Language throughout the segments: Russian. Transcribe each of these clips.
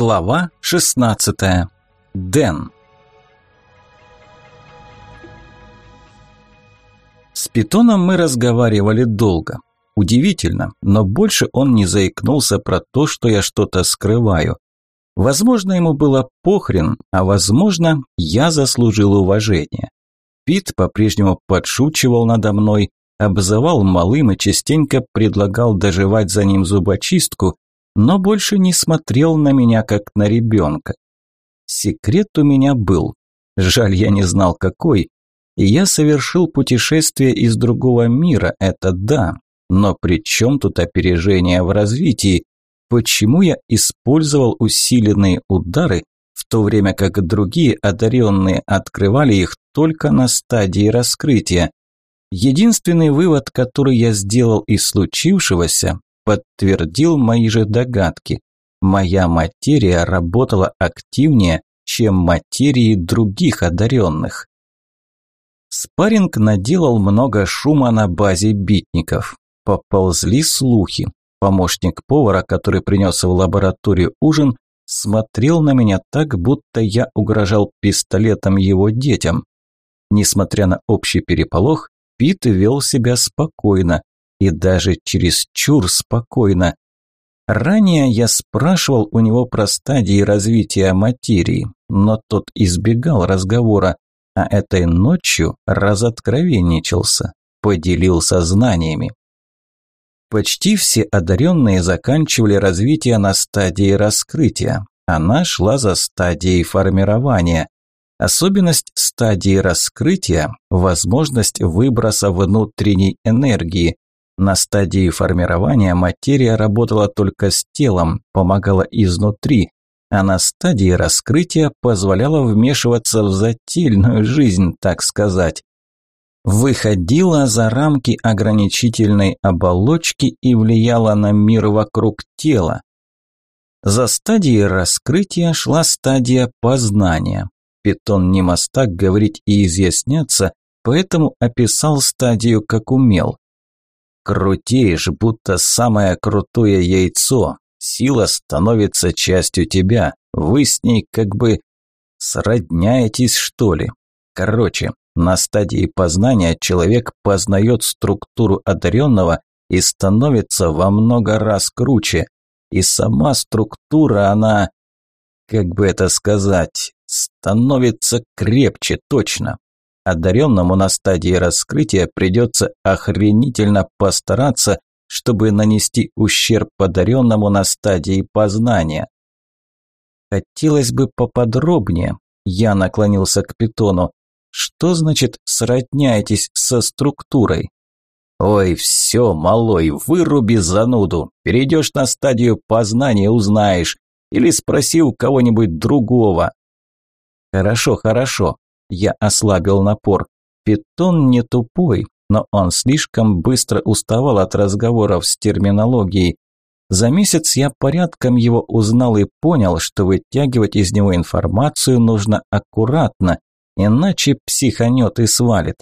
Глава 16. Дэн. С питоном мы разговаривали долго. Удивительно, но больше он не заикнулся про то, что я что-то скрываю. Возможно, ему было похрен, а возможно, я заслужил уважение. Пит по-прежнему подшучивал надо мной, обзывал малым и частенько предлагал доживать за ним зубочистку, но больше не смотрел на меня, как на ребенка. Секрет у меня был. Жаль, я не знал, какой. И я совершил путешествие из другого мира, это да. Но при чем тут опережение в развитии? Почему я использовал усиленные удары, в то время как другие одаренные открывали их только на стадии раскрытия? Единственный вывод, который я сделал из случившегося, подтвердил мои же догадки. Моя материя работала активнее, чем материи других одаренных. Спарринг наделал много шума на базе битников. Поползли слухи. Помощник повара, который принес в лабораторию ужин, смотрел на меня так, будто я угрожал пистолетом его детям. Несмотря на общий переполох, Пит вел себя спокойно, и даже чересчур спокойно. Ранее я спрашивал у него про стадии развития материи, но тот избегал разговора, а этой ночью разоткровенничался, поделился знаниями. Почти все одаренные заканчивали развитие на стадии раскрытия. Она шла за стадией формирования. Особенность стадии раскрытия – возможность выброса внутренней энергии, на стадии формирования материя работала только с телом, помогала изнутри, а на стадии раскрытия позволяла вмешиваться в зательную жизнь, так сказать. Выходила за рамки ограничительной оболочки и влияла на мир вокруг тела. За стадией раскрытия шла стадия познания. Питон не мастак говорить и изъясняться, поэтому описал стадию как умел. Крутеешь, будто самое крутое яйцо. Сила становится частью тебя. Вы с ней как бы сродняетесь, что ли. Короче, на стадии познания человек познает структуру одаренного и становится во много раз круче. И сама структура, она, как бы это сказать, становится крепче точно одаренному на стадии раскрытия придется охренительно постараться, чтобы нанести ущерб подаренному на стадии познания. Хотелось бы поподробнее, я наклонился к питону. Что значит сродняетесь со структурой? Ой, все, малой, выруби зануду. Перейдешь на стадию познания, узнаешь. Или спроси у кого-нибудь другого. Хорошо, хорошо. Я ослабил напор. Питон не тупой, но он слишком быстро уставал от разговоров с терминологией. За месяц я порядком его узнал и понял, что вытягивать из него информацию нужно аккуратно, иначе психанет и свалит.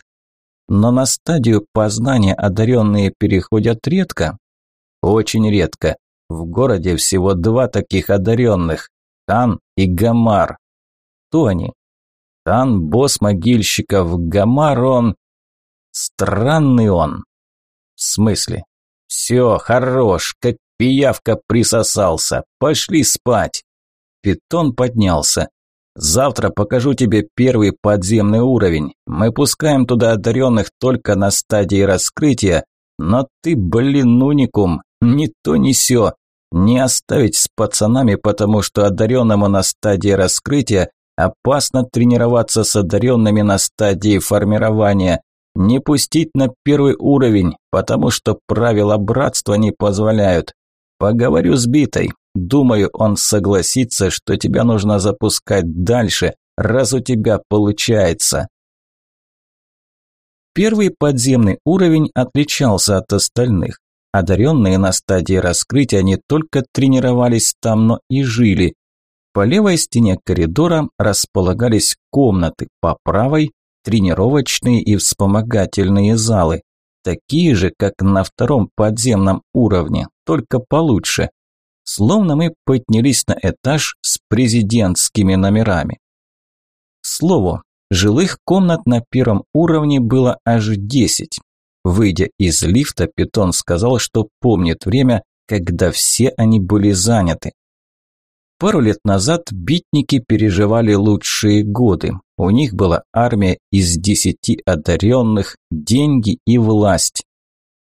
Но на стадию познания одаренные переходят редко. Очень редко. В городе всего два таких одаренных – Тан и Гамар. Кто они? Тан – босс могильщиков, Гамар он… Странный он. В смысле? Все, хорош, как пиявка присосался. Пошли спать. Питон поднялся. Завтра покажу тебе первый подземный уровень. Мы пускаем туда одаренных только на стадии раскрытия, но ты, блин, уникум, ни то ни сё. Не оставить с пацанами, потому что одаренному на стадии раскрытия Опасно тренироваться с одаренными на стадии формирования. Не пустить на первый уровень, потому что правила братства не позволяют. Поговорю с Битой. Думаю, он согласится, что тебя нужно запускать дальше, раз у тебя получается. Первый подземный уровень отличался от остальных. Одаренные на стадии раскрытия не только тренировались там, но и жили. По левой стене коридора располагались комнаты, по правой – тренировочные и вспомогательные залы, такие же, как на втором подземном уровне, только получше. словно мы поднялись на этаж с президентскими номерами. К слову, жилых комнат на первом уровне было аж десять. Выйдя из лифта, Питон сказал, что помнит время, когда все они были заняты. Пару лет назад битники переживали лучшие годы. У них была армия из десяти одаренных, деньги и власть.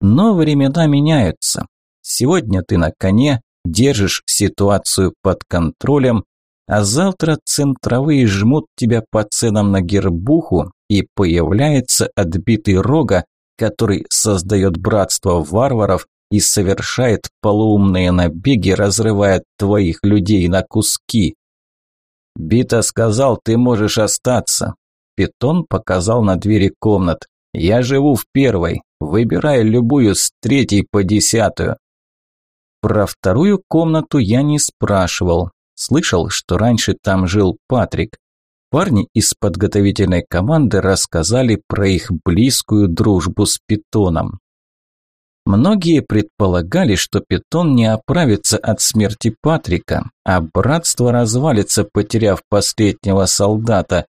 Но времена меняются. Сегодня ты на коне, держишь ситуацию под контролем, а завтра центровые жмут тебя по ценам на гербуху, и появляется отбитый рога, который создает братство варваров и совершает полуумные набеги, разрывая твоих людей на куски. Бита сказал, ты можешь остаться. Питон показал на двери комнат. Я живу в первой, выбирай любую с третьей по десятую. Про вторую комнату я не спрашивал. Слышал, что раньше там жил Патрик. Парни из подготовительной команды рассказали про их близкую дружбу с Питоном. Многие предполагали, что Питон не оправится от смерти Патрика, а братство развалится, потеряв последнего солдата.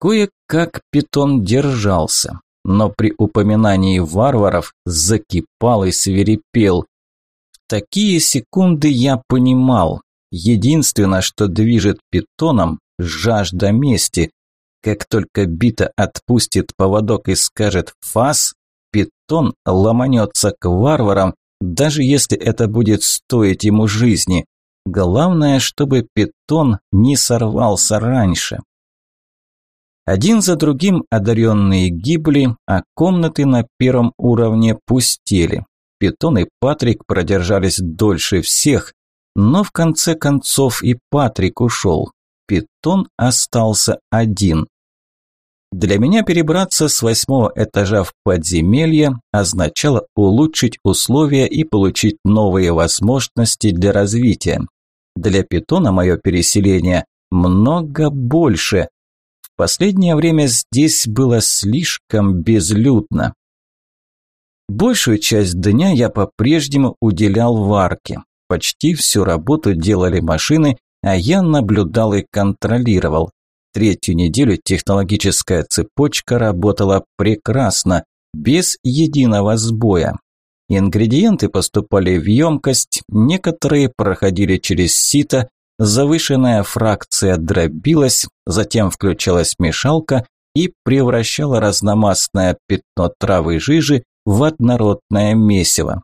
Кое-как Питон держался, но при упоминании варваров закипал и свирепел. В такие секунды я понимал, единственное, что движет Питоном – жажда мести. Как только Бита отпустит поводок и скажет «фас», Питон ломанется к варварам, даже если это будет стоить ему жизни. Главное, чтобы питон не сорвался раньше. Один за другим одаренные гибли, а комнаты на первом уровне пустели. Питон и Патрик продержались дольше всех, но в конце концов и Патрик ушел. Питон остался один. Для меня перебраться с восьмого этажа в подземелье означало улучшить условия и получить новые возможности для развития. Для питона мое переселение много больше. В последнее время здесь было слишком безлюдно. Большую часть дня я по-прежнему уделял варке. Почти всю работу делали машины, а я наблюдал и контролировал. Третью неделю технологическая цепочка работала прекрасно, без единого сбоя. Ингредиенты поступали в емкость, некоторые проходили через сито, завышенная фракция дробилась, затем включалась мешалка и превращала разномастное пятно травы жижи в однородное месиво.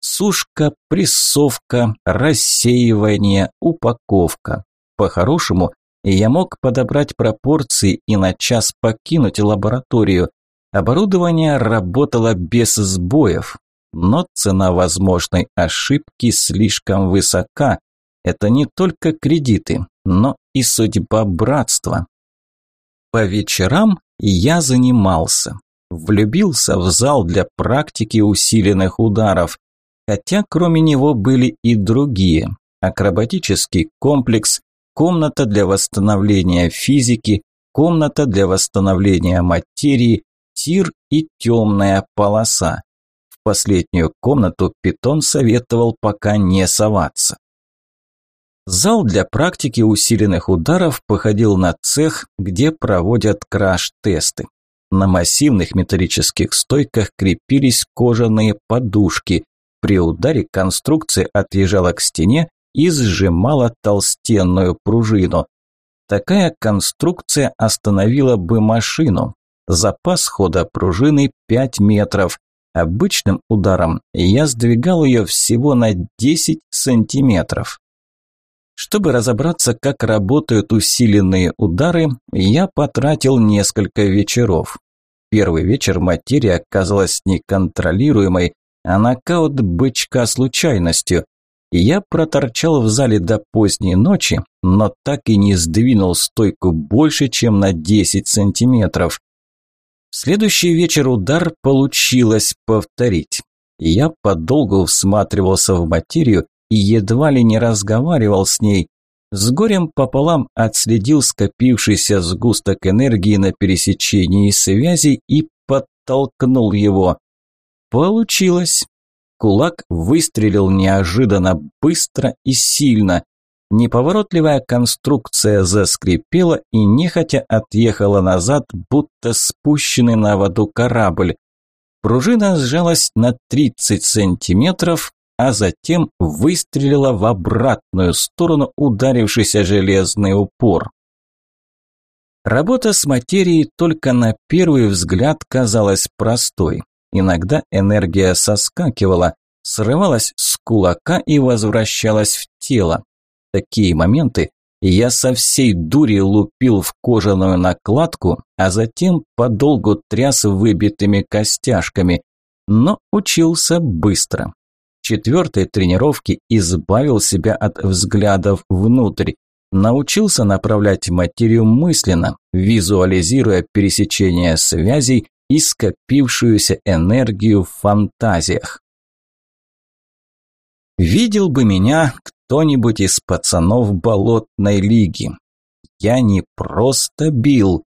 Сушка, прессовка, рассеивание, упаковка. По-хорошему, и я мог подобрать пропорции и на час покинуть лабораторию. Оборудование работало без сбоев, но цена возможной ошибки слишком высока. Это не только кредиты, но и судьба братства. По вечерам я занимался. Влюбился в зал для практики усиленных ударов. Хотя кроме него были и другие. Акробатический комплекс, комната для восстановления физики, комната для восстановления материи, тир и темная полоса. В последнюю комнату питон советовал пока не соваться. Зал для практики усиленных ударов походил на цех, где проводят краш-тесты. На массивных металлических стойках крепились кожаные подушки. При ударе конструкция отъезжала к стене и сжимала толстенную пружину. Такая конструкция остановила бы машину. Запас хода пружины 5 метров. Обычным ударом я сдвигал ее всего на 10 сантиметров. Чтобы разобраться, как работают усиленные удары, я потратил несколько вечеров. Первый вечер материя оказалась неконтролируемой, а нокаут бычка случайностью. Я проторчал в зале до поздней ночи, но так и не сдвинул стойку больше, чем на 10 сантиметров. В следующий вечер удар получилось повторить. Я подолгу всматривался в материю и едва ли не разговаривал с ней. С горем пополам отследил скопившийся сгусток энергии на пересечении связей и подтолкнул его. Получилось. Кулак выстрелил неожиданно быстро и сильно. Неповоротливая конструкция заскрипела и нехотя отъехала назад, будто спущенный на воду корабль. Пружина сжалась на 30 сантиметров, а затем выстрелила в обратную сторону, ударившись о железный упор. Работа с материей только на первый взгляд казалась простой. Иногда энергия соскакивала, срывалась с кулака и возвращалась в тело. Такие моменты я со всей дури лупил в кожаную накладку, а затем подолгу тряс выбитыми костяшками. Но учился быстро. Четвертой тренировке избавил себя от взглядов внутрь. Научился направлять материю мысленно, визуализируя пересечение связей и скопившуюся энергию в фантазиях. Видел бы меня кто-нибудь из пацанов болотной лиги. Я не просто бил.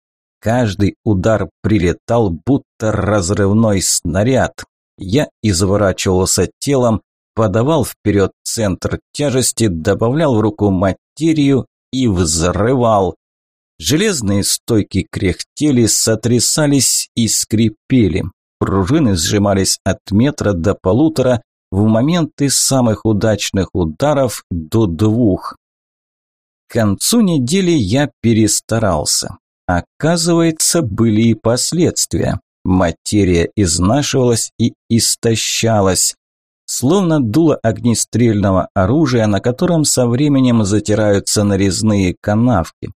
Каждый удар прилетал, будто разрывной снаряд. Я изворачивался телом, подавал вперед центр тяжести, добавлял в руку материю и взрывал. Железные стойки кряхтели, сотрясались и скрипели. Пружины сжимались от метра до полутора, в моменты самых удачных ударов до двух. К концу недели я перестарался. Оказывается, были и последствия. Материя изнашивалась и истощалась словно дуло огнестрельного оружия, на котором со временем затираются нарезные канавки.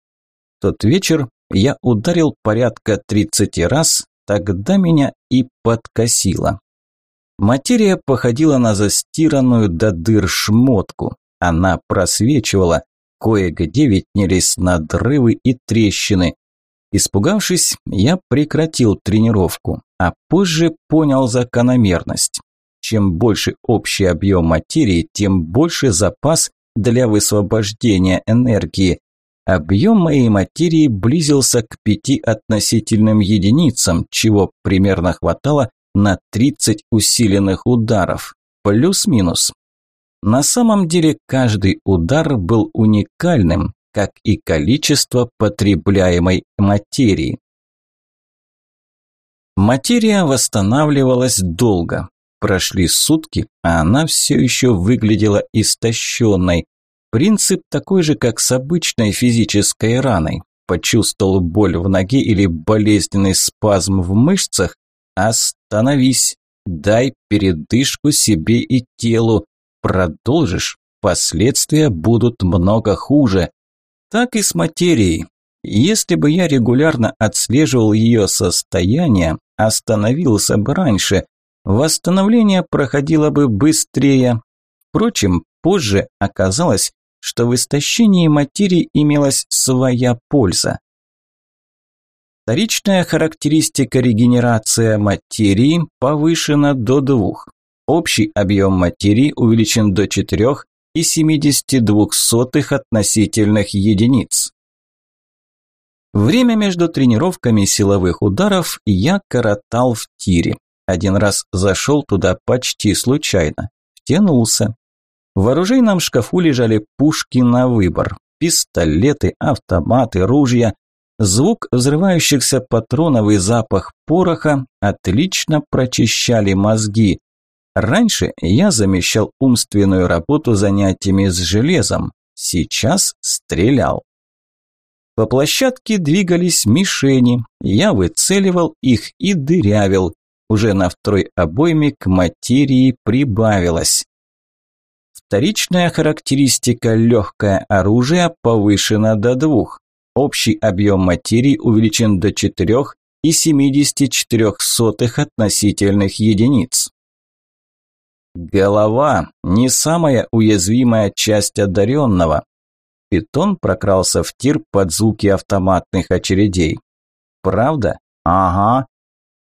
Тот вечер я ударил порядка 30 раз, тогда меня и подкосило. Материя походила на застиранную до дыр шмотку. Она просвечивала, кое-где виднелись надрывы и трещины. Испугавшись, я прекратил тренировку, а позже понял закономерность. Чем больше общий объем материи, тем больше запас для высвобождения энергии. Объем моей материи близился к пяти относительным единицам, чего примерно хватало на 30 усиленных ударов. Плюс-минус. На самом деле каждый удар был уникальным, как и количество потребляемой материи. Материя восстанавливалась долго. Прошли сутки, а она все еще выглядела истощенной. Принцип такой же, как с обычной физической раной. Почувствовал боль в ноге или болезненный спазм в мышцах? Остановись. Дай передышку себе и телу. Продолжишь, последствия будут много хуже. Так и с материей. Если бы я регулярно отслеживал ее состояние, остановился бы раньше, восстановление проходило бы быстрее. Впрочем, позже оказалось, что в истощении материи имелась своя польза. Вторичная характеристика регенерация материи повышена до двух. Общий объем материи увеличен до 4,72 относительных единиц. Время между тренировками силовых ударов я коротал в тире. Один раз зашел туда почти случайно. Втянулся. В оружейном шкафу лежали пушки на выбор. Пистолеты, автоматы, ружья. Звук взрывающихся патронов и запах пороха отлично прочищали мозги. Раньше я замещал умственную работу занятиями с железом. Сейчас стрелял. По площадке двигались мишени. Я выцеливал их и дырявил уже на второй обойме к материи прибавилось. Вторичная характеристика легкое оружие повышена до двух. Общий объем материи увеличен до 4,74 относительных единиц. Голова – не самая уязвимая часть одаренного. Питон прокрался в тир под звуки автоматных очередей. Правда? Ага.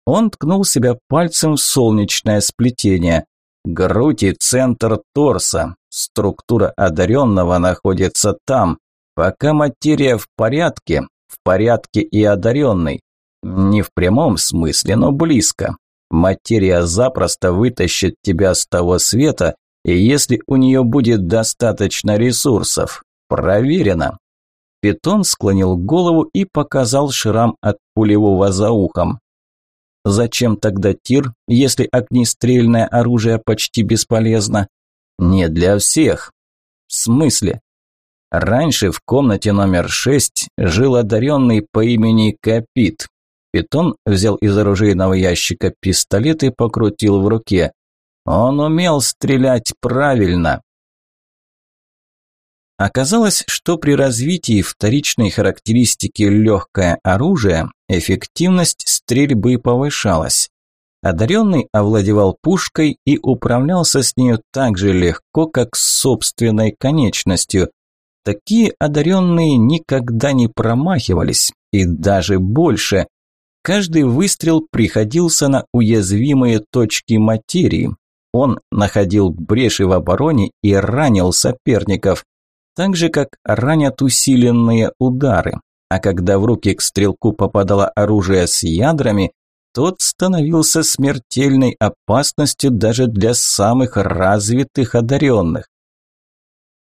Он ткнул себя пальцем в солнечное сплетение. Грудь и центр торса. Структура одаренного находится там. Пока материя в порядке, в порядке и одаренный. Не в прямом смысле, но близко. Материя запросто вытащит тебя с того света, и если у нее будет достаточно ресурсов. Проверено. Питон склонил голову и показал шрам от пулевого за ухом. Зачем тогда тир, если огнестрельное оружие почти бесполезно? Не для всех. В смысле? Раньше в комнате номер шесть жил одаренный по имени Капит. Питон взял из оружейного ящика пистолет и покрутил в руке. Он умел стрелять правильно. Оказалось, что при развитии вторичной характеристики легкое оружие эффективность стрельбы повышалась. Одаренный овладевал пушкой и управлялся с нею так же легко, как с собственной конечностью. Такие одаренные никогда не промахивались, и даже больше. Каждый выстрел приходился на уязвимые точки материи. Он находил бреши в обороне и ранил соперников так же, как ранят усиленные удары. А когда в руки к стрелку попадало оружие с ядрами, тот становился смертельной опасностью даже для самых развитых одаренных.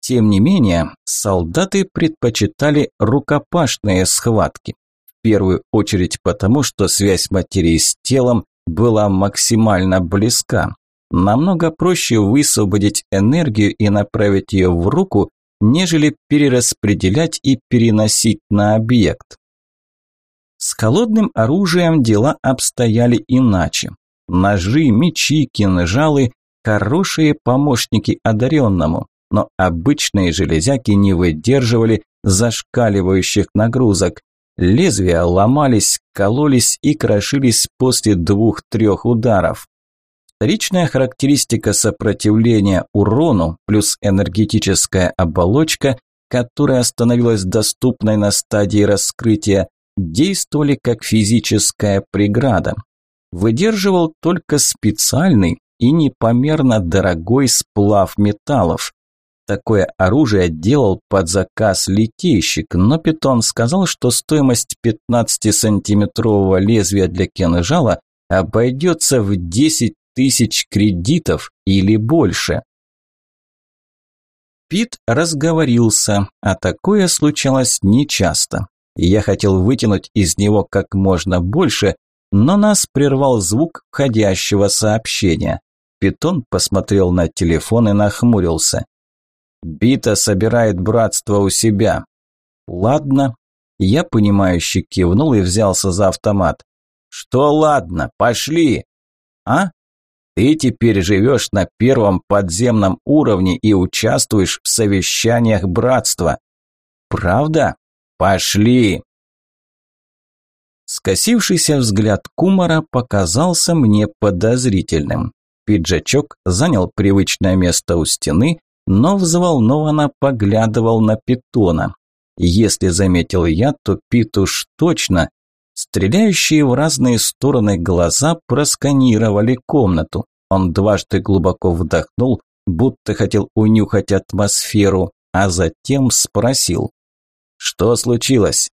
Тем не менее, солдаты предпочитали рукопашные схватки. В первую очередь потому, что связь материи с телом была максимально близка. Намного проще высвободить энергию и направить ее в руку, нежели перераспределять и переносить на объект. С холодным оружием дела обстояли иначе. Ножи, мечи, кинжалы – хорошие помощники одаренному, но обычные железяки не выдерживали зашкаливающих нагрузок. Лезвия ломались, кололись и крошились после двух-трех ударов. Вторичная характеристика сопротивления урону плюс энергетическая оболочка, которая становилась доступной на стадии раскрытия, действовали как физическая преграда. Выдерживал только специальный и непомерно дорогой сплав металлов. Такое оружие делал под заказ литейщик, но Питон сказал, что стоимость 15-сантиметрового лезвия для кинжала обойдется в 10 тысяч кредитов или больше. Пит разговорился, а такое случалось нечасто. Я хотел вытянуть из него как можно больше, но нас прервал звук входящего сообщения. Питон посмотрел на телефон и нахмурился. «Бита собирает братство у себя». «Ладно». Я понимающе кивнул и взялся за автомат. «Что ладно, пошли!» «А? Ты теперь живешь на первом подземном уровне и участвуешь в совещаниях братства. Правда? Пошли!» Скосившийся взгляд Кумара показался мне подозрительным. Пиджачок занял привычное место у стены, но взволнованно поглядывал на питона. Если заметил я, то Пит уж точно Стреляющие в разные стороны глаза просканировали комнату. Он дважды глубоко вдохнул, будто хотел унюхать атмосферу, а затем спросил. «Что случилось?»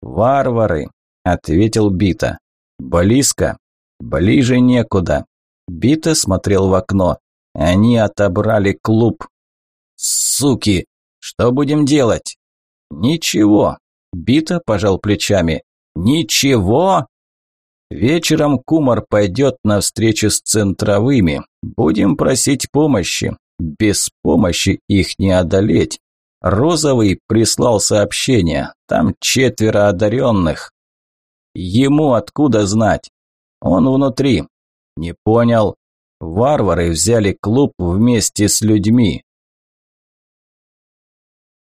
«Варвары», – ответил Бита. «Близко?» «Ближе некуда». Бита смотрел в окно. «Они отобрали клуб». «Суки! Что будем делать?» «Ничего». Бита пожал плечами. Ничего. Вечером Кумар пойдет на встречу с центровыми. Будем просить помощи. Без помощи их не одолеть. Розовый прислал сообщение. Там четверо одаренных. Ему откуда знать? Он внутри. Не понял. Варвары взяли клуб вместе с людьми.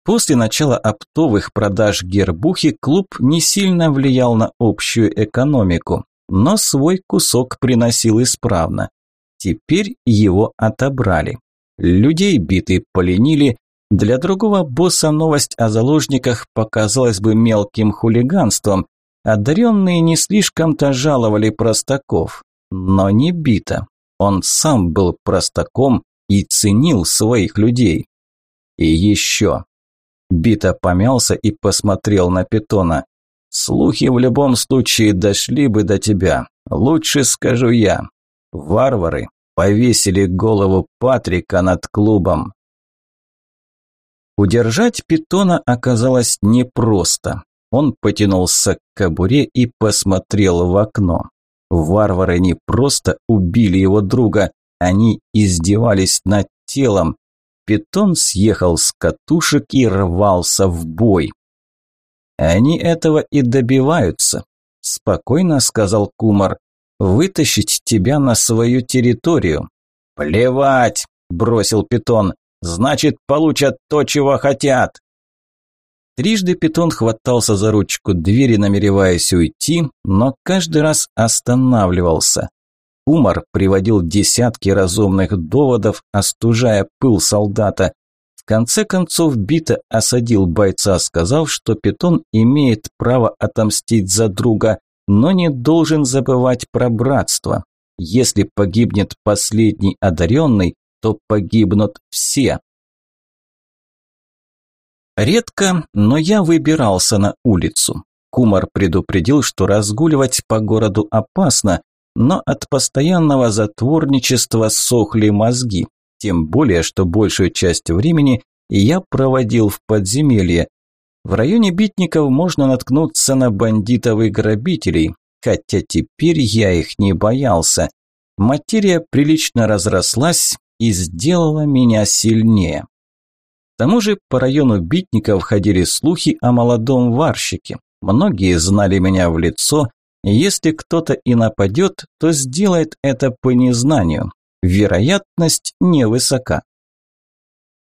После начала оптовых продаж гербухи клуб не сильно влиял на общую экономику, но свой кусок приносил исправно. Теперь его отобрали. Людей биты поленили. Для другого босса новость о заложниках показалась бы мелким хулиганством. Одаренные не слишком-то жаловали простаков. Но не бита. Он сам был простаком и ценил своих людей. И еще. Бита помялся и посмотрел на питона. «Слухи в любом случае дошли бы до тебя. Лучше скажу я. Варвары повесили голову Патрика над клубом. Удержать питона оказалось непросто. Он потянулся к кобуре и посмотрел в окно. Варвары не просто убили его друга, они издевались над телом. Питон съехал с катушек и рвался в бой. Они этого и добиваются, спокойно сказал Кумар. Вытащить тебя на свою территорию. Плевать, бросил Питон. Значит, получат то, чего хотят. Трижды питон хватался за ручку двери, намереваясь уйти, но каждый раз останавливался. Умар приводил десятки разумных доводов, остужая пыл солдата. В конце концов Бита осадил бойца, сказав, что питон имеет право отомстить за друга, но не должен забывать про братство. Если погибнет последний одаренный, то погибнут все. Редко, но я выбирался на улицу. Кумар предупредил, что разгуливать по городу опасно, но от постоянного затворничества сохли мозги. Тем более, что большую часть времени я проводил в подземелье. В районе Битников можно наткнуться на бандитов и грабителей, хотя теперь я их не боялся. Материя прилично разрослась и сделала меня сильнее. К тому же по району Битников ходили слухи о молодом варщике. Многие знали меня в лицо, и если кто-то и нападет, то сделает это по незнанию. Вероятность невысока.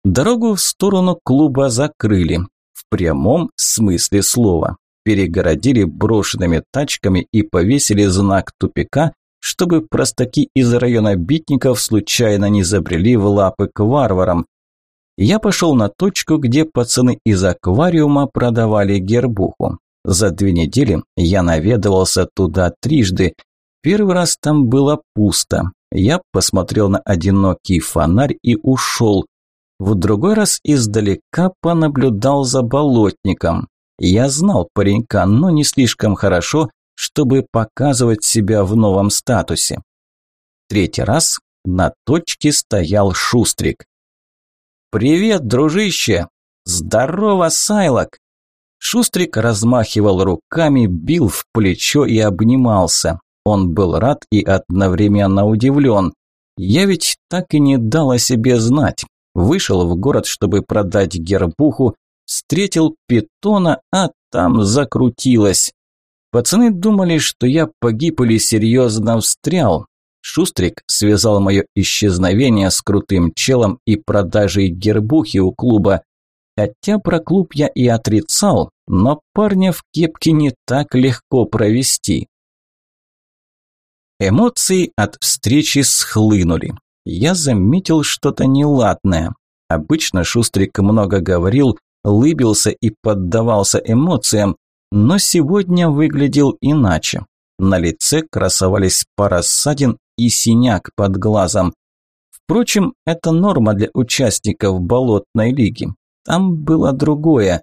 Дорогу в сторону клуба закрыли, в прямом смысле слова. Перегородили брошенными тачками и повесили знак тупика, чтобы простаки из района Битников случайно не забрели в лапы к варварам, я пошел на точку, где пацаны из аквариума продавали гербуху. За две недели я наведывался туда трижды. Первый раз там было пусто. Я посмотрел на одинокий фонарь и ушел. В другой раз издалека понаблюдал за болотником. Я знал паренька, но не слишком хорошо, чтобы показывать себя в новом статусе. Третий раз на точке стоял Шустрик. «Привет, дружище!» «Здорово, Сайлок!» Шустрик размахивал руками, бил в плечо и обнимался. Он был рад и одновременно удивлен. Я ведь так и не дал о себе знать. Вышел в город, чтобы продать гербуху, встретил питона, а там закрутилось. Пацаны думали, что я погиб или серьезно встрял. Шустрик связал мое исчезновение с крутым челом и продажей гербухи у клуба. Хотя про клуб я и отрицал, но парня в кепке не так легко провести. Эмоции от встречи схлынули. Я заметил что-то неладное. Обычно Шустрик много говорил, лыбился и поддавался эмоциям, но сегодня выглядел иначе. На лице красовались пара ссадин и синяк под глазом. Впрочем, это норма для участников болотной лиги. Там было другое.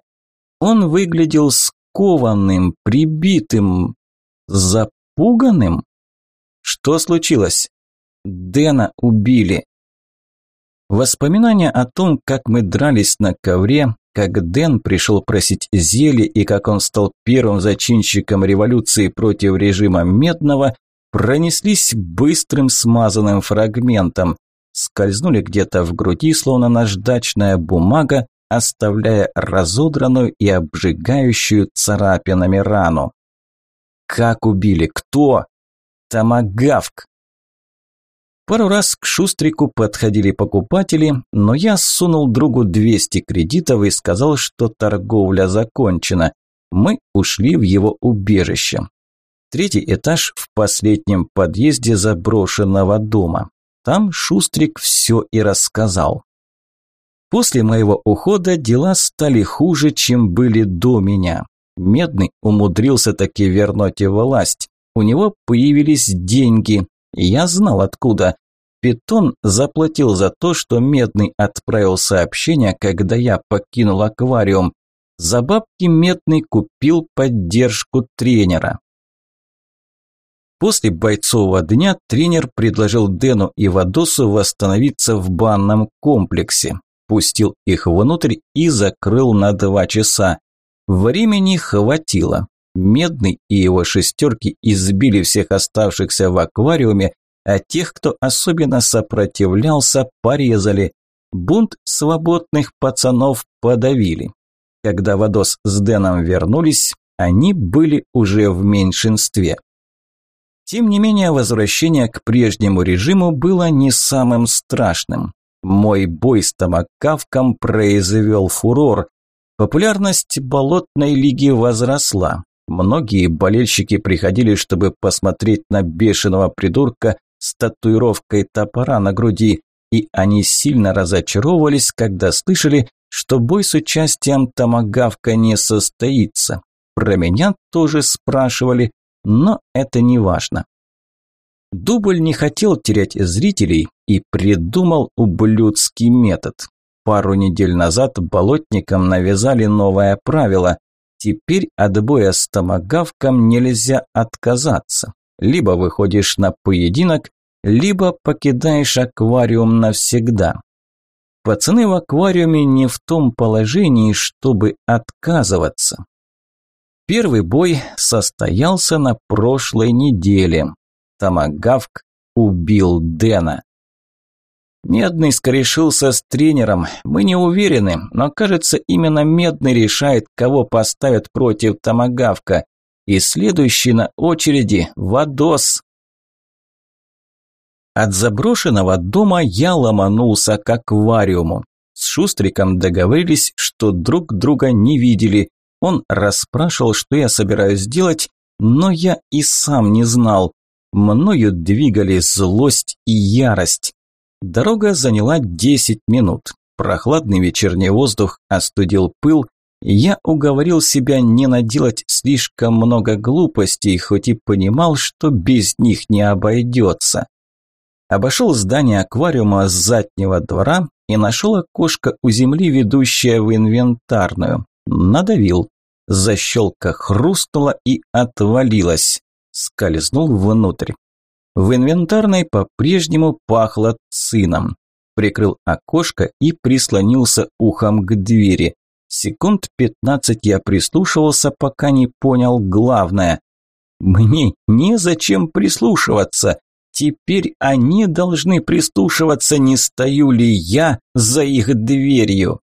Он выглядел скованным, прибитым, запуганным. Что случилось? Дэна убили. Воспоминания о том, как мы дрались на ковре, как Дэн пришел просить зелье и как он стал первым зачинщиком революции против режима Медного, пронеслись быстрым смазанным фрагментом, скользнули где-то в груди, словно наждачная бумага, оставляя разодранную и обжигающую царапинами рану. Как убили? Кто? Тамагавк. Пару раз к Шустрику подходили покупатели, но я сунул другу 200 кредитов и сказал, что торговля закончена. Мы ушли в его убежище. Третий этаж в последнем подъезде заброшенного дома. Там Шустрик все и рассказал. После моего ухода дела стали хуже, чем были до меня. Медный умудрился таки вернуть власть. У него появились деньги. Я знал откуда. Питон заплатил за то, что Медный отправил сообщение, когда я покинул аквариум. За бабки Медный купил поддержку тренера. После бойцового дня тренер предложил Дэну и Вадосу восстановиться в банном комплексе, пустил их внутрь и закрыл на два часа. Времени хватило. Медный и его шестерки избили всех оставшихся в аквариуме, а тех, кто особенно сопротивлялся, порезали. Бунт свободных пацанов подавили. Когда Вадос с Дэном вернулись, они были уже в меньшинстве. Тем не менее, возвращение к прежнему режиму было не самым страшным. Мой бой с Томакавком произвел фурор. Популярность болотной лиги возросла. Многие болельщики приходили, чтобы посмотреть на бешеного придурка с татуировкой топора на груди, и они сильно разочаровывались, когда слышали, что бой с участием Томагавка не состоится. Про меня тоже спрашивали, но это не важно. Дубль не хотел терять зрителей и придумал ублюдский метод. Пару недель назад болотникам навязали новое правило. Теперь от боя с томагавком нельзя отказаться. Либо выходишь на поединок, либо покидаешь аквариум навсегда. Пацаны в аквариуме не в том положении, чтобы отказываться. Первый бой состоялся на прошлой неделе. Тамагавк убил Дэна. Медный скорешился с тренером. Мы не уверены, но кажется, именно Медный решает, кого поставят против Тамагавка. И следующий на очереди – Вадос. От заброшенного дома я ломанулся к аквариуму. С Шустриком договорились, что друг друга не видели. Он расспрашивал, что я собираюсь делать, но я и сам не знал. Мною двигали злость и ярость. Дорога заняла 10 минут. Прохладный вечерний воздух остудил пыл. Я уговорил себя не наделать слишком много глупостей, хоть и понимал, что без них не обойдется. Обошел здание аквариума с заднего двора и нашел окошко у земли, ведущее в инвентарную. Надавил. Защелка хрустнула и отвалилась. Скользнул внутрь. В инвентарной по-прежнему пахло цином. Прикрыл окошко и прислонился ухом к двери. Секунд пятнадцать я прислушивался, пока не понял главное. Мне незачем прислушиваться. Теперь они должны прислушиваться, не стою ли я за их дверью.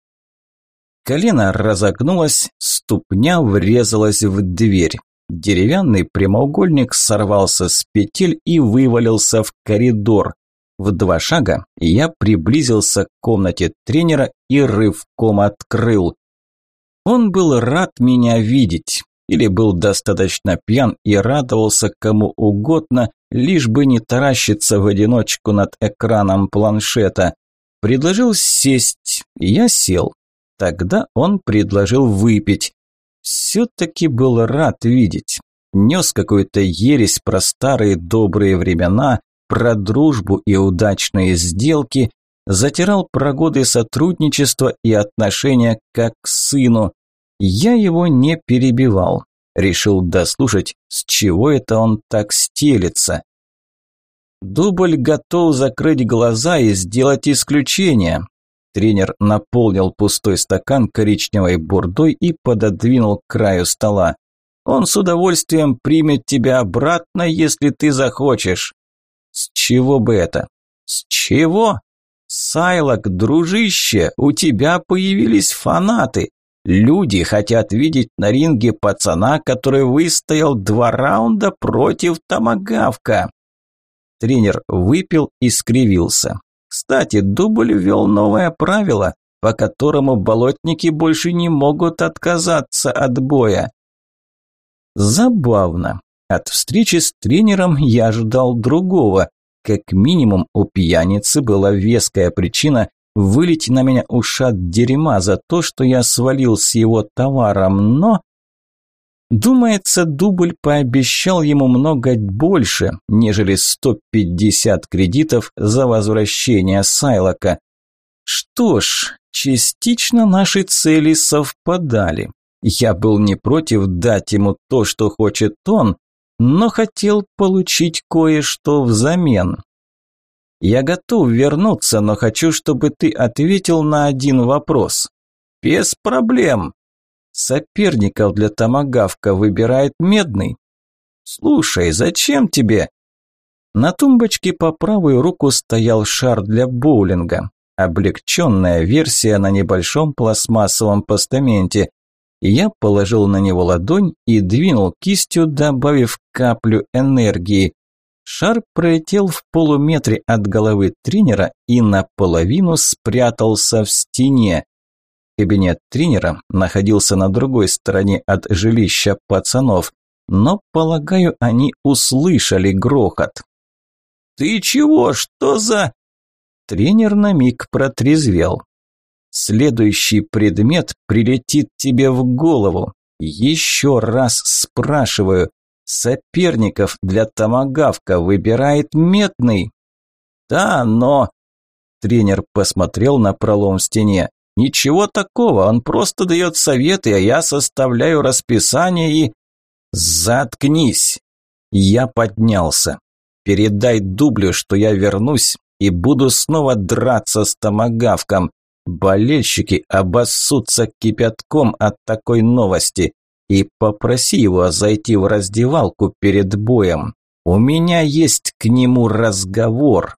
Колено разогнулось, ступня врезалась в дверь. Деревянный прямоугольник сорвался с петель и вывалился в коридор. В два шага я приблизился к комнате тренера и рывком открыл. Он был рад меня видеть, или был достаточно пьян и радовался кому угодно, лишь бы не таращиться в одиночку над экраном планшета. Предложил сесть, я сел. Тогда он предложил выпить. Все-таки был рад видеть. Нес какую-то ересь про старые добрые времена, про дружбу и удачные сделки, затирал про годы сотрудничества и отношения как к сыну. Я его не перебивал. Решил дослушать, с чего это он так стелится. Дубль готов закрыть глаза и сделать исключение. Тренер наполнил пустой стакан коричневой бурдой и пододвинул к краю стола. Он с удовольствием примет тебя обратно, если ты захочешь. С чего бы это? С чего? Сайлок, дружище, у тебя появились фанаты. Люди хотят видеть на ринге пацана, который выстоял два раунда против Томагавка. Тренер выпил и скривился. Кстати, Дубль ввел новое правило, по которому болотники больше не могут отказаться от боя. Забавно. От встречи с тренером я ожидал другого. Как минимум у пьяницы была веская причина вылить на меня ушат дерьма за то, что я свалил с его товаром, но... Думается, дубль пообещал ему много больше, нежели 150 кредитов за возвращение Сайлока. Что ж, частично наши цели совпадали. Я был не против дать ему то, что хочет он, но хотел получить кое-что взамен. Я готов вернуться, но хочу, чтобы ты ответил на один вопрос. Без проблем. Соперников для томагавка выбирает медный. Слушай, зачем тебе? На тумбочке по правую руку стоял шар для боулинга. Облегченная версия на небольшом пластмассовом постаменте. Я положил на него ладонь и двинул кистью, добавив каплю энергии. Шар пролетел в полуметре от головы тренера и наполовину спрятался в стене. Кабинет тренера находился на другой стороне от жилища пацанов, но, полагаю, они услышали грохот. «Ты чего? Что за...» Тренер на миг протрезвел. «Следующий предмет прилетит тебе в голову. Еще раз спрашиваю. Соперников для томагавка выбирает медный?» «Да, но...» Тренер посмотрел на пролом в стене. «Ничего такого, он просто дает советы, а я составляю расписание и...» «Заткнись!» Я поднялся. Передай дублю, что я вернусь и буду снова драться с томагавком. Болельщики обоссутся кипятком от такой новости. И попроси его зайти в раздевалку перед боем. У меня есть к нему разговор.